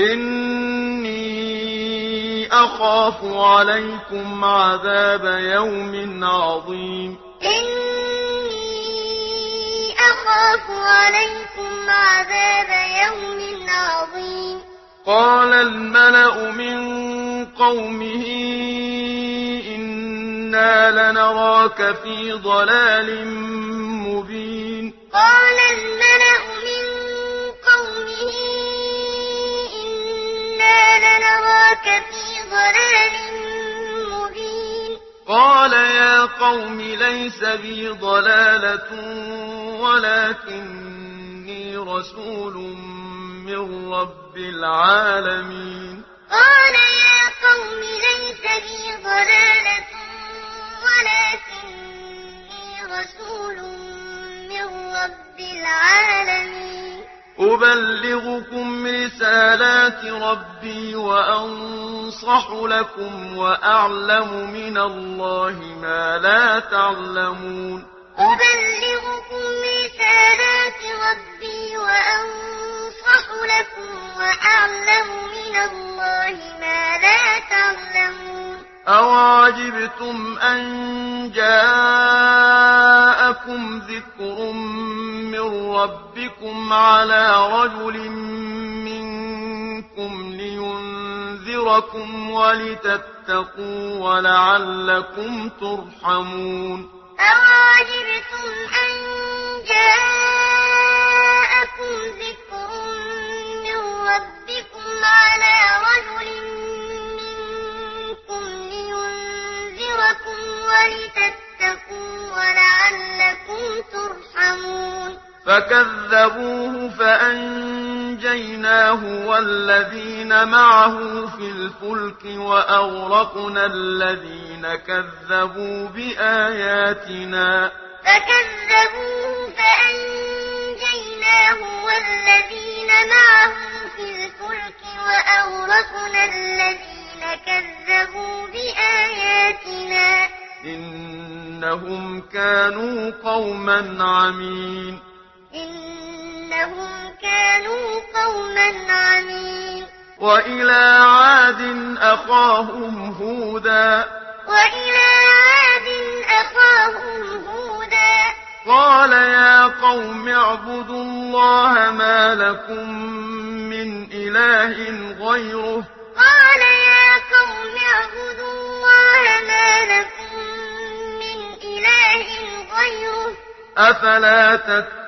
إني أخاف عليكم عذاب يوم عظيم إني أخاف عليكم عذاب يوم عظيم قال الملأ من قومه إنا لنراك في ضلال مبين قال وَتَرَكَ فِي ضَلَالٍ مُبِينٍ. قَالَ يَا قَوْمِ لَيْسَ بِي ضَلَالَةٌ وَلَكِنِّي رَسُولٌ مِّن رَّبِّ الْعَالَمِينَ. قَالَ يَا قَوْمِ لَيْسَ بِي ضَلَالَةٌ وَلَكِنِّي رَسُولٌ مِّن رَّبِّ الْعَالَمِينَ. أبلغكم رسالات ربي وأنصح لكم وأعلم من الله ما لا تعلمون أبلغكم رسالات ربي وأنصح لكم وأعلم من الله ما لا تعلمون أوعجبتم أن جاءكم ذكر من ربكم ربكم على رجل منكم لينذركم ولتتقوا ولعلكم ترحمون أواجبتم أن جاءكم ذكر من ربكم على رجل منكم لينذركم ولتتقوا فكذبوه فأنجيناه والذين معه في الفلك وأغرقنا الذين كذبوا بآياتنا فكذبوه فأنجيناه والذين معه في الفلك وأغرقنا الذين كذبوا بآياتنا إنهم كانوا قوما عمين إنهم كانوا قوما عمين. وإلى عاد أخاهم هودا. وإلى عاد أخاهم هودا. قال يا قوم اعبدوا الله ما لكم من إله غيره. قال يا قوم اعبدوا الله ما لكم من إله غيره. أفلا تتقون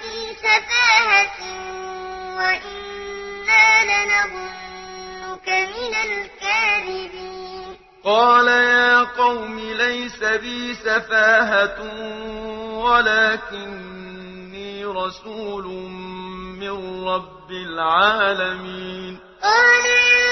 في سفاهة وإنا لنظنك من الكاذبين. قال يا قوم ليس بي سفاهة ولكني رسول من رب العالمين. قال يا